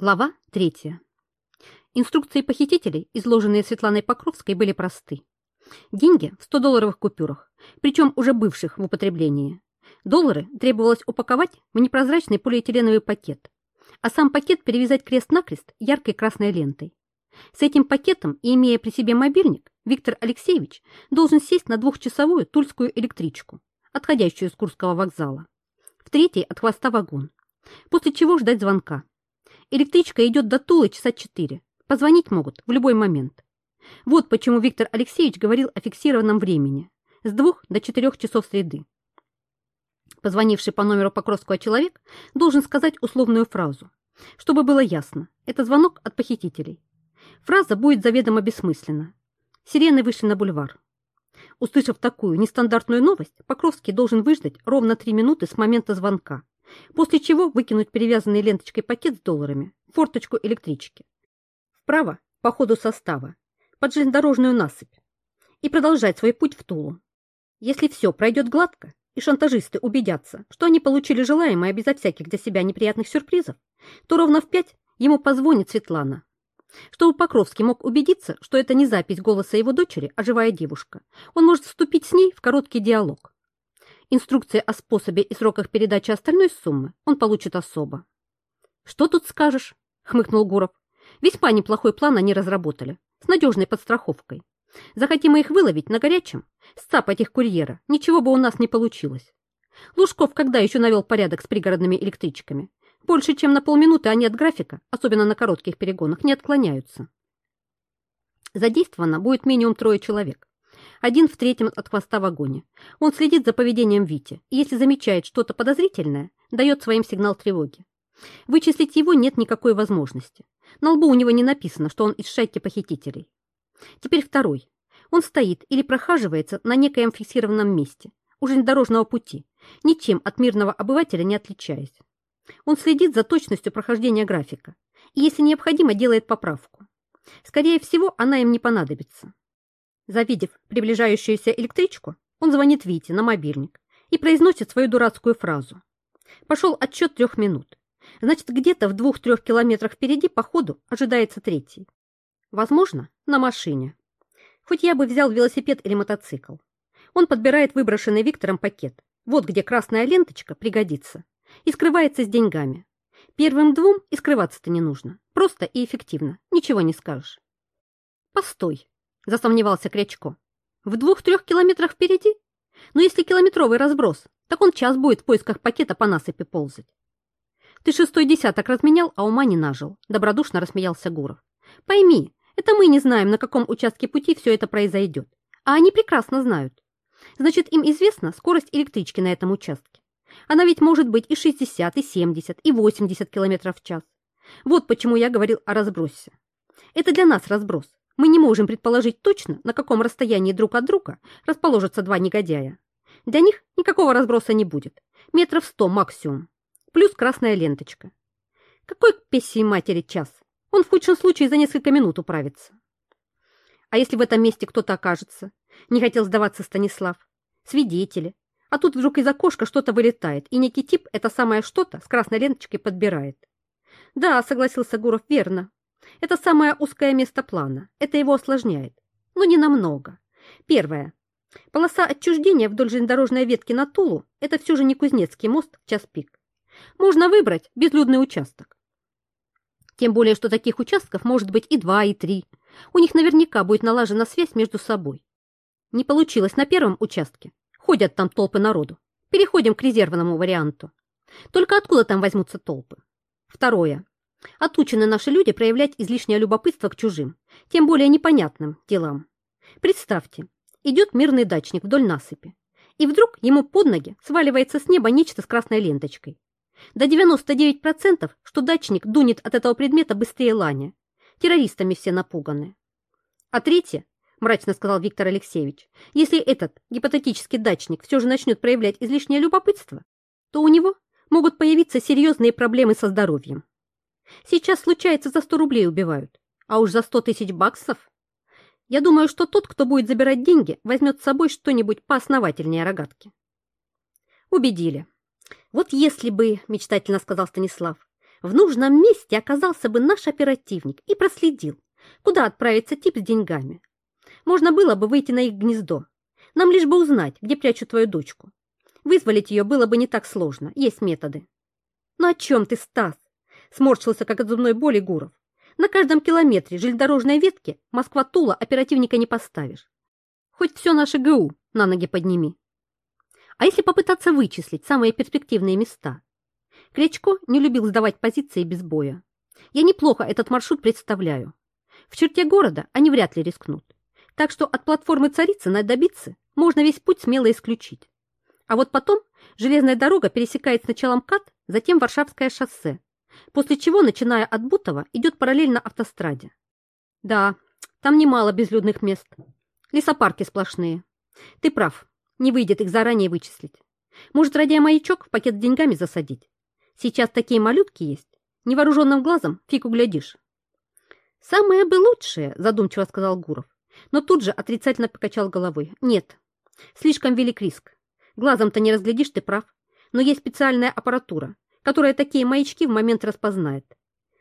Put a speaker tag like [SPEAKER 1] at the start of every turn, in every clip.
[SPEAKER 1] Глава третья. Инструкции похитителей, изложенные Светланой Покровской, были просты. Деньги в 100-долларовых купюрах, причем уже бывших в употреблении. Доллары требовалось упаковать в непрозрачный полиэтиленовый пакет, а сам пакет перевязать крест-накрест яркой красной лентой. С этим пакетом и имея при себе мобильник, Виктор Алексеевич должен сесть на двухчасовую тульскую электричку, отходящую с Курского вокзала, в третий от хвоста вагон, после чего ждать звонка. Электричка идет до Тулы часа четыре. Позвонить могут в любой момент. Вот почему Виктор Алексеевич говорил о фиксированном времени. С двух до четырех часов среды. Позвонивший по номеру Покровского человек должен сказать условную фразу. Чтобы было ясно, это звонок от похитителей. Фраза будет заведомо бессмысленна. Сирены вышли на бульвар. Услышав такую нестандартную новость, Покровский должен выждать ровно три минуты с момента звонка после чего выкинуть перевязанный ленточкой пакет с долларами в форточку электрички. Вправо, по ходу состава, под железнодорожную насыпь и продолжать свой путь в Тулу. Если все пройдет гладко, и шантажисты убедятся, что они получили желаемое безо всяких для себя неприятных сюрпризов, то ровно в пять ему позвонит Светлана. Чтобы Покровский мог убедиться, что это не запись голоса его дочери, а живая девушка, он может вступить с ней в короткий диалог. Инструкции о способе и сроках передачи остальной суммы он получит особо. «Что тут скажешь?» — хмыкнул Гуров. «Весьма неплохой план они разработали, с надежной подстраховкой. Захотим их выловить на горячем, сцапать их курьера, ничего бы у нас не получилось. Лужков когда еще навел порядок с пригородными электричками? Больше, чем на полминуты они от графика, особенно на коротких перегонах, не отклоняются. Задействовано будет минимум трое человек один в третьем от хвоста вагоне. Он следит за поведением Вити, и если замечает что-то подозрительное, дает своим сигнал тревоги. Вычислить его нет никакой возможности. На лбу у него не написано, что он из шайки похитителей. Теперь второй. Он стоит или прохаживается на некоем фиксированном месте, уже железнодорожного пути, ничем от мирного обывателя не отличаясь. Он следит за точностью прохождения графика и, если необходимо, делает поправку. Скорее всего, она им не понадобится. Завидев приближающуюся электричку, он звонит Вите на мобильник и произносит свою дурацкую фразу. Пошел отчет трех минут. Значит, где-то в двух-трех километрах впереди по ходу ожидается третий. Возможно, на машине. Хоть я бы взял велосипед или мотоцикл. Он подбирает выброшенный Виктором пакет. Вот где красная ленточка пригодится. И скрывается с деньгами. Первым двум и скрываться-то не нужно. Просто и эффективно. Ничего не скажешь. Постой, засомневался Крячко. В двух-трех километрах впереди? Но если километровый разброс, так он час будет в поисках пакета по насыпи ползать. Ты шестой десяток разменял, а ума не нажил, добродушно рассмеялся Гуров. Пойми, это мы не знаем, на каком участке пути все это произойдет, а они прекрасно знают. Значит, им известна скорость электрички на этом участке. Она ведь может быть и 60, и 70, и 80 километров в час. Вот почему я говорил о разбросе. Это для нас разброс, мы не можем предположить точно, на каком расстоянии друг от друга расположатся два негодяя. Для них никакого разброса не будет. Метров сто максимум. Плюс красная ленточка. Какой к пессии матери час? Он в худшем случае за несколько минут управится. А если в этом месте кто-то окажется? Не хотел сдаваться Станислав. Свидетели. А тут вдруг из окошка что-то вылетает, и некий тип это самое что-то с красной ленточкой подбирает. Да, согласился Гуров, верно. Это самое узкое место плана. Это его осложняет. Но не намного. Первое. Полоса отчуждения вдоль железнодорожной ветки на Тулу – это все же не Кузнецкий мост в час пик. Можно выбрать безлюдный участок. Тем более, что таких участков может быть и два, и три. У них наверняка будет налажена связь между собой. Не получилось на первом участке. Ходят там толпы народу. Переходим к резервному варианту. Только откуда там возьмутся толпы? Второе. Отучены наши люди проявлять излишнее любопытство к чужим, тем более непонятным делам. Представьте, идет мирный дачник вдоль насыпи, и вдруг ему под ноги сваливается с неба нечто с красной ленточкой. До 99%, что дачник дунет от этого предмета быстрее ланя. Террористами все напуганы. А третье, мрачно сказал Виктор Алексеевич, если этот гипотетический дачник все же начнет проявлять излишнее любопытство, то у него могут появиться серьезные проблемы со здоровьем. Сейчас, случается, за 100 рублей убивают, а уж за 100 тысяч баксов. Я думаю, что тот, кто будет забирать деньги, возьмет с собой что-нибудь поосновательнее рогатки. Убедили. Вот если бы, мечтательно сказал Станислав, В нужном месте оказался бы наш оперативник и проследил, куда отправится тип с деньгами. Можно было бы выйти на их гнездо. Нам лишь бы узнать, где прячут твою дочку. Вызволить ее было бы не так сложно, есть методы. Ну о чем ты, Стас? Сморщился, как от зубной боли Гуров. На каждом километре железнодорожной ветки Москва-Тула оперативника не поставишь. Хоть все наше ГУ на ноги подними. А если попытаться вычислить самые перспективные места? Кречко не любил сдавать позиции без боя. Я неплохо этот маршрут представляю. В черте города они вряд ли рискнут. Так что от платформы Царицына добиться можно весь путь смело исключить. А вот потом железная дорога пересекает сначала МКАД, затем Варшавское шоссе, после чего, начиная от Бутова, идет параллельно автостраде. Да, там немало безлюдных мест. Лесопарки сплошные. Ты прав, не выйдет их заранее вычислить. Может, радиомаячок в пакет с деньгами засадить? Сейчас такие малютки есть. Невооруженным глазом фиг углядишь. «Самое бы лучшее», — задумчиво сказал Гуров, но тут же отрицательно покачал головой. «Нет, слишком велик риск. Глазом-то не разглядишь, ты прав. Но есть специальная аппаратура, которая такие маячки в момент распознает.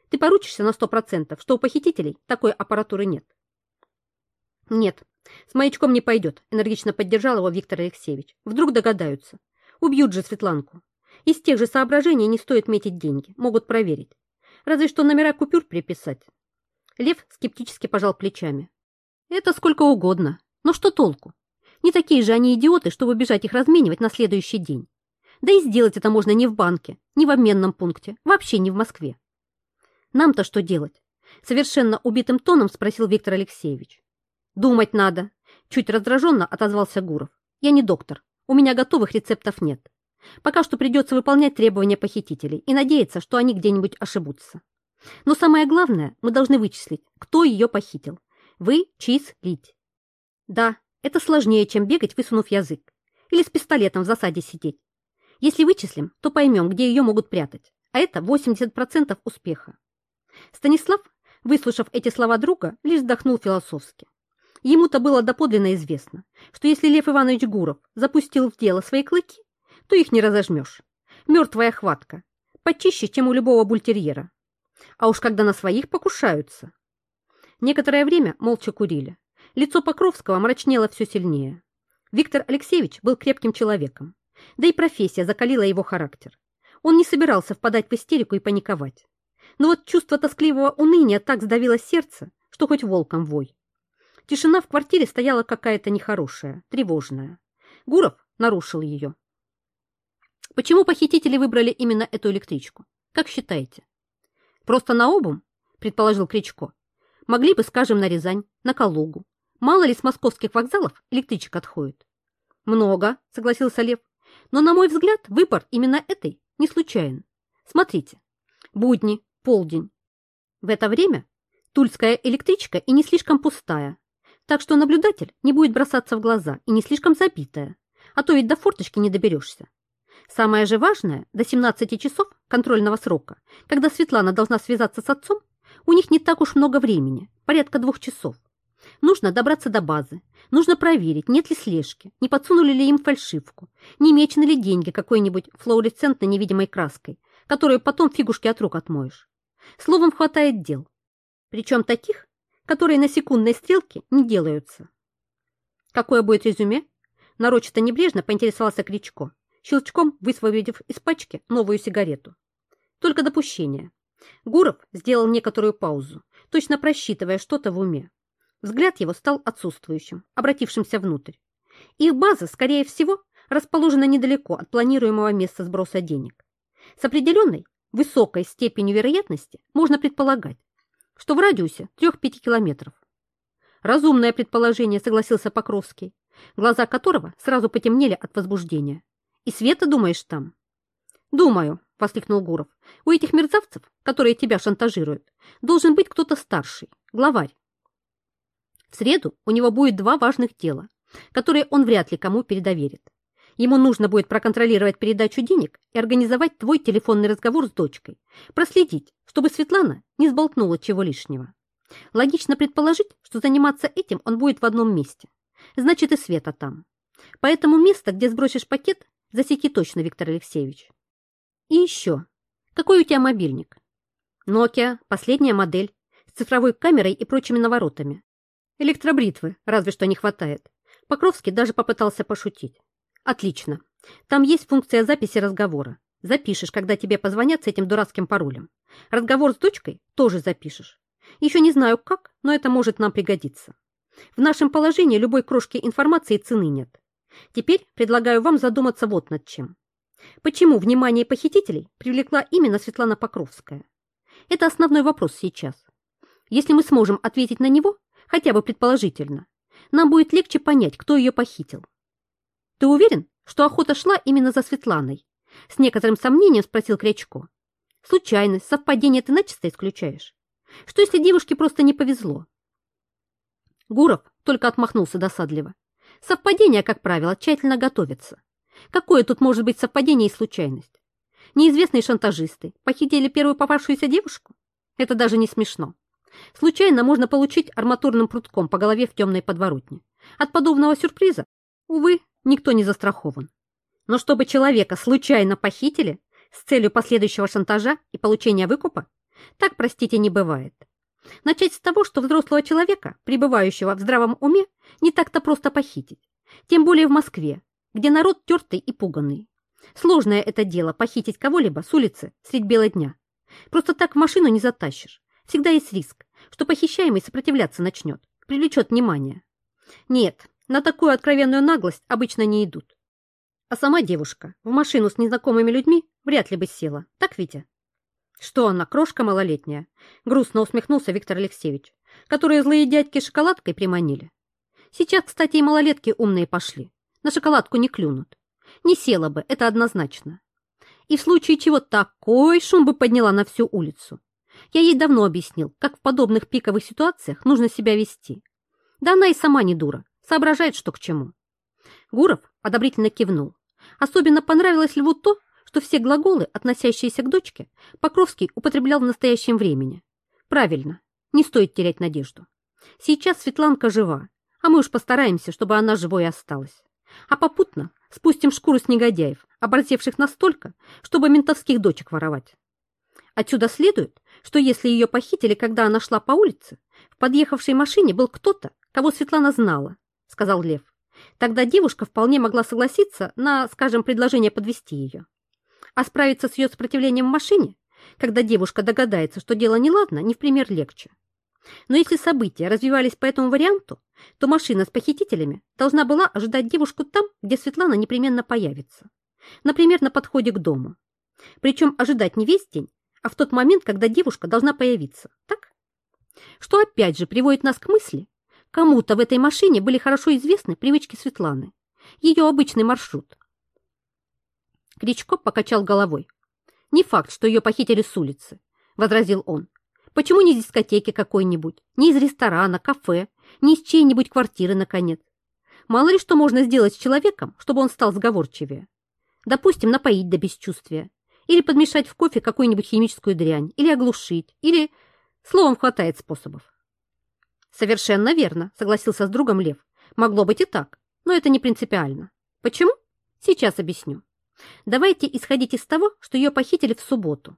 [SPEAKER 1] Ты поручишься на сто процентов, что у похитителей такой аппаратуры нет?» «Нет, с маячком не пойдет», — энергично поддержал его Виктор Алексеевич. «Вдруг догадаются. Убьют же Светланку. Из тех же соображений не стоит метить деньги, могут проверить. Разве что номера купюр приписать. Лев скептически пожал плечами. Это сколько угодно. Но что толку? Не такие же они идиоты, чтобы бежать их разменивать на следующий день. Да и сделать это можно не в банке, не в обменном пункте, вообще не в Москве. Нам-то что делать? Совершенно убитым тоном спросил Виктор Алексеевич. Думать надо. Чуть раздраженно отозвался Гуров. Я не доктор. У меня готовых рецептов нет. Пока что придется выполнять требования похитителей и надеяться, что они где-нибудь ошибутся. Но самое главное, мы должны вычислить, кто ее похитил. Вы, Чиз, Лить. Да, это сложнее, чем бегать, высунув язык. Или с пистолетом в засаде сидеть. Если вычислим, то поймем, где ее могут прятать. А это 80% успеха. Станислав, выслушав эти слова друга, лишь вздохнул философски. Ему-то было доподлинно известно, что если Лев Иванович Гуров запустил в дело свои клыки, то их не разожмешь. Мертвая хватка. Почище, чем у любого бультерьера. А уж когда на своих покушаются. Некоторое время молча курили. Лицо Покровского мрачнело все сильнее. Виктор Алексеевич был крепким человеком. Да и профессия закалила его характер. Он не собирался впадать в истерику и паниковать. Но вот чувство тоскливого уныния так сдавило сердце, что хоть волком вой. Тишина в квартире стояла какая-то нехорошая, тревожная. Гуров нарушил ее. Почему похитители выбрали именно эту электричку? Как считаете? Просто на обум, предположил Кричко. Могли бы, скажем, на Рязань, на Калугу. Мало ли с московских вокзалов электричек отходит. Много, согласился Лев. Но, на мой взгляд, выбор именно этой не случайен. Смотрите. Будни, полдень. В это время тульская электричка и не слишком пустая, так что наблюдатель не будет бросаться в глаза и не слишком забитая, а то ведь до форточки не доберешься. Самое же важное, до 17 часов контрольного срока, когда Светлана должна связаться с отцом, у них не так уж много времени, порядка двух часов. Нужно добраться до базы, нужно проверить, нет ли слежки, не подсунули ли им фальшивку, не мечены ли деньги какой-нибудь флуоресцентной невидимой краской, которую потом фигушки от рук отмоешь. Словом, хватает дел. Причем таких, которые на секундной стрелке не делаются. Какое будет резюме? Нарочито небрежно поинтересовался Кричко щелчком высвободив из пачки новую сигарету. Только допущение. Гуров сделал некоторую паузу, точно просчитывая что-то в уме. Взгляд его стал отсутствующим, обратившимся внутрь. Их база, скорее всего, расположена недалеко от планируемого места сброса денег. С определенной, высокой степенью вероятности можно предполагать, что в радиусе 3-5 километров. Разумное предположение, согласился Покровский, глаза которого сразу потемнели от возбуждения. И Света, думаешь, там? Думаю, воскликнул Гуров. У этих мерзавцев, которые тебя шантажируют, должен быть кто-то старший, главарь. В среду у него будет два важных дела, которые он вряд ли кому передоверит. Ему нужно будет проконтролировать передачу денег и организовать твой телефонный разговор с дочкой, проследить, чтобы Светлана не сболтнула чего лишнего. Логично предположить, что заниматься этим он будет в одном месте. Значит, и Света там. Поэтому место, где сбросишь пакет, Засеки точно, Виктор Алексеевич. И еще. Какой у тебя мобильник? Nokia, последняя модель, с цифровой камерой и прочими наворотами. Электробритвы разве что не хватает. Покровский даже попытался пошутить. Отлично. Там есть функция записи разговора. Запишешь, когда тебе позвонят с этим дурацким паролем. Разговор с дочкой тоже запишешь. Еще не знаю как, но это может нам пригодиться. В нашем положении любой крошки информации цены нет. Теперь предлагаю вам задуматься вот над чем. Почему внимание похитителей привлекла именно Светлана Покровская? Это основной вопрос сейчас. Если мы сможем ответить на него, хотя бы предположительно, нам будет легче понять, кто ее похитил. Ты уверен, что охота шла именно за Светланой? С некоторым сомнением спросил Крячко. Случайность, совпадение ты начисто исключаешь. Что если девушке просто не повезло? Гуров только отмахнулся досадливо. Совпадения, как правило, тщательно готовятся. Какое тут может быть совпадение и случайность? Неизвестные шантажисты похитили первую попавшуюся девушку? Это даже не смешно. Случайно можно получить арматурным прутком по голове в темной подворотне. От подобного сюрприза, увы, никто не застрахован. Но чтобы человека случайно похитили с целью последующего шантажа и получения выкупа, так, простите, не бывает. Начать с того, что взрослого человека, пребывающего в здравом уме, не так-то просто похитить. Тем более в Москве, где народ тертый и пуганный. Сложное это дело похитить кого-либо с улицы средь бела дня. Просто так машину не затащишь. Всегда есть риск, что похищаемый сопротивляться начнет, привлечет внимание. Нет, на такую откровенную наглость обычно не идут. А сама девушка в машину с незнакомыми людьми вряд ли бы села. Так, Витя? Что она, крошка малолетняя? Грустно усмехнулся Виктор Алексеевич, которые злые дядьки шоколадкой приманили. Сейчас, кстати, и малолетки умные пошли. На шоколадку не клюнут. Не села бы, это однозначно. И в случае чего такой шум бы подняла на всю улицу. Я ей давно объяснил, как в подобных пиковых ситуациях нужно себя вести. Да она и сама не дура, соображает, что к чему. Гуров одобрительно кивнул. Особенно понравилось Льву то, что все глаголы, относящиеся к дочке, Покровский употреблял в настоящем времени. Правильно, не стоит терять надежду. Сейчас Светланка жива, а мы уж постараемся, чтобы она живой осталась. А попутно спустим шкуру с негодяев, оборзевших настолько, чтобы ментовских дочек воровать. Отсюда следует, что если ее похитили, когда она шла по улице, в подъехавшей машине был кто-то, кого Светлана знала, сказал Лев. Тогда девушка вполне могла согласиться на, скажем, предложение подвести ее. А справиться с ее сопротивлением в машине, когда девушка догадается, что дело неладно, не в пример легче. Но если события развивались по этому варианту, то машина с похитителями должна была ожидать девушку там, где Светлана непременно появится. Например, на подходе к дому. Причем ожидать не весь день, а в тот момент, когда девушка должна появиться. Так? Что опять же приводит нас к мысли, кому-то в этой машине были хорошо известны привычки Светланы, ее обычный маршрут, Кричко покачал головой. «Не факт, что ее похитили с улицы», — возразил он. «Почему не из дискотеки какой-нибудь, не из ресторана, кафе, не из чьей-нибудь квартиры, наконец? Мало ли что можно сделать с человеком, чтобы он стал сговорчивее. Допустим, напоить до бесчувствия, или подмешать в кофе какую-нибудь химическую дрянь, или оглушить, или... Словом, хватает способов». «Совершенно верно», — согласился с другом Лев. «Могло быть и так, но это не принципиально. Почему? Сейчас объясню. Давайте исходить из того, что ее похитили в субботу,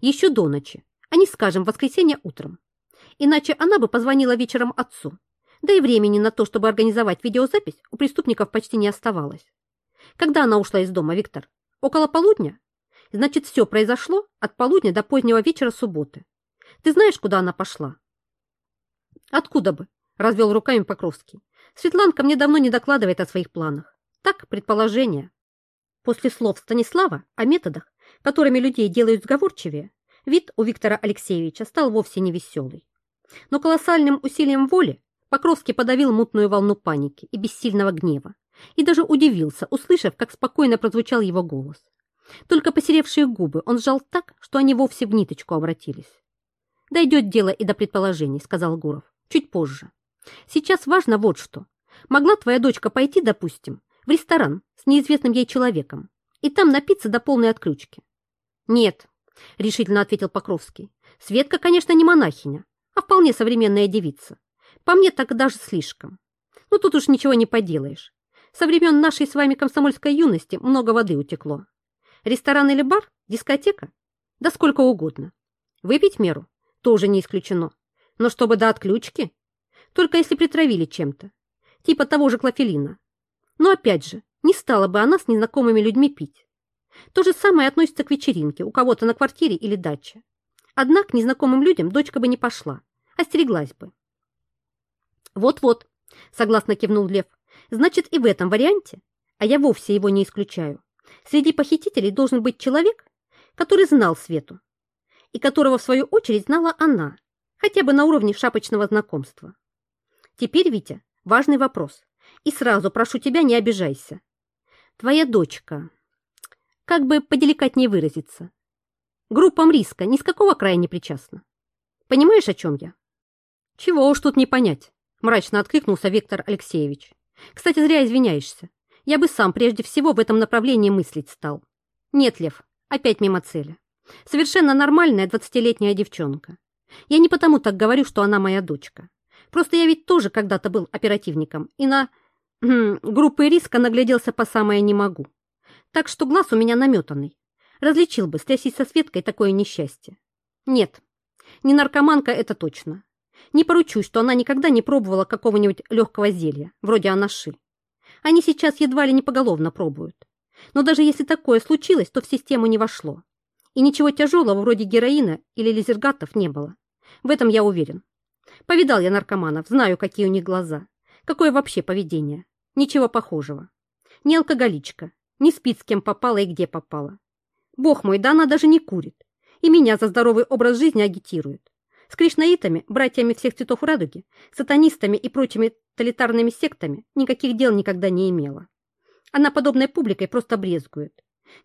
[SPEAKER 1] еще до ночи, а не, скажем, в воскресенье утром. Иначе она бы позвонила вечером отцу. Да и времени на то, чтобы организовать видеозапись, у преступников почти не оставалось. Когда она ушла из дома, Виктор? Около полудня? Значит, все произошло от полудня до позднего вечера субботы. Ты знаешь, куда она пошла? Откуда бы? Развел руками Покровский. Светланка мне давно не докладывает о своих планах. Так, предположение. После слов Станислава о методах, которыми людей делают сговорчивее, вид у Виктора Алексеевича стал вовсе не веселый. Но колоссальным усилием воли Покровский подавил мутную волну паники и бессильного гнева и даже удивился, услышав, как спокойно прозвучал его голос. Только посеревшие губы он сжал так, что они вовсе в ниточку обратились. «Дойдет дело и до предположений», — сказал Гуров. «Чуть позже. Сейчас важно вот что. Могла твоя дочка пойти, допустим, в ресторан с неизвестным ей человеком и там напиться до полной отключки. «Нет», — решительно ответил Покровский. «Светка, конечно, не монахиня, а вполне современная девица. По мне так даже слишком. Но тут уж ничего не поделаешь. Со времен нашей с вами комсомольской юности много воды утекло. Ресторан или бар, дискотека, да сколько угодно. Выпить меру? Тоже не исключено. Но чтобы до отключки? Только если притравили чем-то. Типа того же клофелина. Но опять же, не стала бы она с незнакомыми людьми пить. То же самое относится к вечеринке у кого-то на квартире или даче. Однако незнакомым людям дочка бы не пошла, остереглась бы. «Вот-вот», — согласно кивнул Лев, «значит, и в этом варианте, а я вовсе его не исключаю, среди похитителей должен быть человек, который знал Свету, и которого, в свою очередь, знала она, хотя бы на уровне шапочного знакомства. Теперь, Витя, важный вопрос, и сразу прошу тебя, не обижайся. Твоя дочка, как бы поделикатнее выразиться, группам риска ни с какого края не причастна. Понимаешь, о чем я? Чего уж тут не понять, мрачно откликнулся Виктор Алексеевич. Кстати, зря извиняешься. Я бы сам прежде всего в этом направлении мыслить стал. Нет, Лев, опять мимо цели. Совершенно нормальная двадцатилетняя девчонка. Я не потому так говорю, что она моя дочка. Просто я ведь тоже когда-то был оперативником и на хм, группы риска нагляделся по самое не могу. Так что глаз у меня наметанный. Различил бы, стрясись со Светкой, такое несчастье. Нет, не наркоманка это точно. Не поручусь, что она никогда не пробовала какого-нибудь легкого зелья, вроде анаши. Они сейчас едва ли не поголовно пробуют. Но даже если такое случилось, то в систему не вошло. И ничего тяжелого вроде героина или лизергатов не было. В этом я уверен. Повидал я наркоманов, знаю, какие у них глаза. Какое вообще поведение. Ничего похожего. Ни алкоголичка, ни спит с кем попала и где попала. Бог мой, да она даже не курит. И меня за здоровый образ жизни агитирует. С кришнаитами, братьями всех цветов радуги, сатанистами и прочими тоталитарными сектами никаких дел никогда не имела. Она подобной публикой просто брезгует.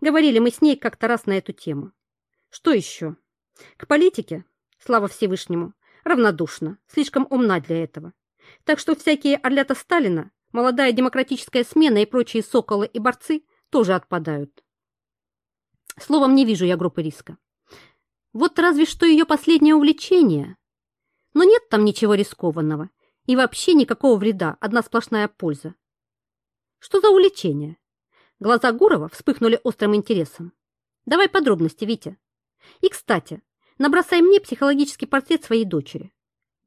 [SPEAKER 1] Говорили мы с ней как-то раз на эту тему. Что еще? К политике, слава Всевышнему, равнодушна, слишком умна для этого. Так что всякие орлята Сталина, молодая демократическая смена и прочие соколы и борцы тоже отпадают. Словом, не вижу я группы риска. Вот разве что ее последнее увлечение. Но нет там ничего рискованного. И вообще никакого вреда, одна сплошная польза. Что за увлечение? Глаза Гурова вспыхнули острым интересом. Давай подробности, Витя. И, кстати, набросай мне психологический портрет своей дочери.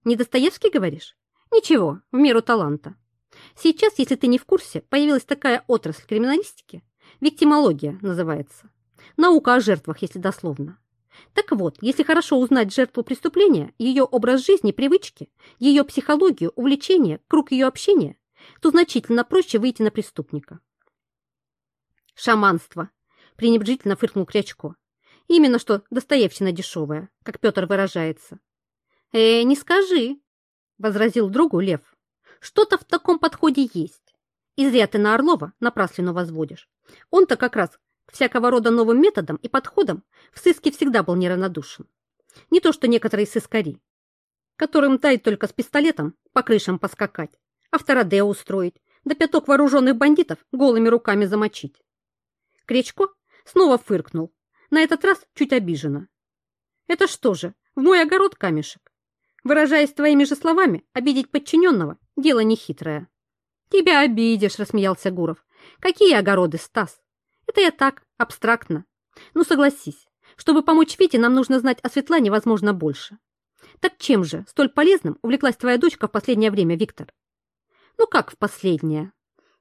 [SPEAKER 1] Не Достоевский, говоришь? Ничего, в меру таланта. Сейчас, если ты не в курсе, появилась такая отрасль криминалистики, виктимология называется. Наука о жертвах, если дословно. Так вот, если хорошо узнать жертву преступления, ее образ жизни, привычки, ее психологию, увлечения, круг ее общения, то значительно проще выйти на преступника. Шаманство, пренебрежительно фыркнул Крячко. Именно что Достоевщина дешевая, как Петр выражается. «Э, не скажи», — возразил другу Лев. «Что-то в таком подходе есть. И зря ты на Орлова напраслину возводишь. Он-то как раз всякого рода новым методам и подходам в сыске всегда был неравнодушен. Не то что некоторые сыскари, которым дай только с пистолетом по крышам поскакать, а второде устроить, да пяток вооруженных бандитов голыми руками замочить. Кречко снова фыркнул, на этот раз чуть обиженно. Это что же, в мой огород камешек? Выражаясь твоими же словами, обидеть подчиненного – дело нехитрое. Тебя обидишь, рассмеялся Гуров. Какие огороды, Стас? Это я так, абстрактно. Ну, согласись, чтобы помочь Вите, нам нужно знать о Светлане, возможно, больше. Так чем же столь полезным увлеклась твоя дочка в последнее время, Виктор? Ну как в последнее?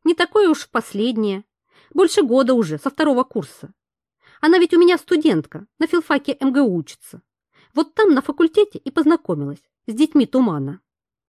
[SPEAKER 1] Не такое уж в последнее. Больше года уже, со второго курса. Она ведь у меня студентка, на филфаке МГУ учится. Вот там на факультете и познакомилась с детьми тумана.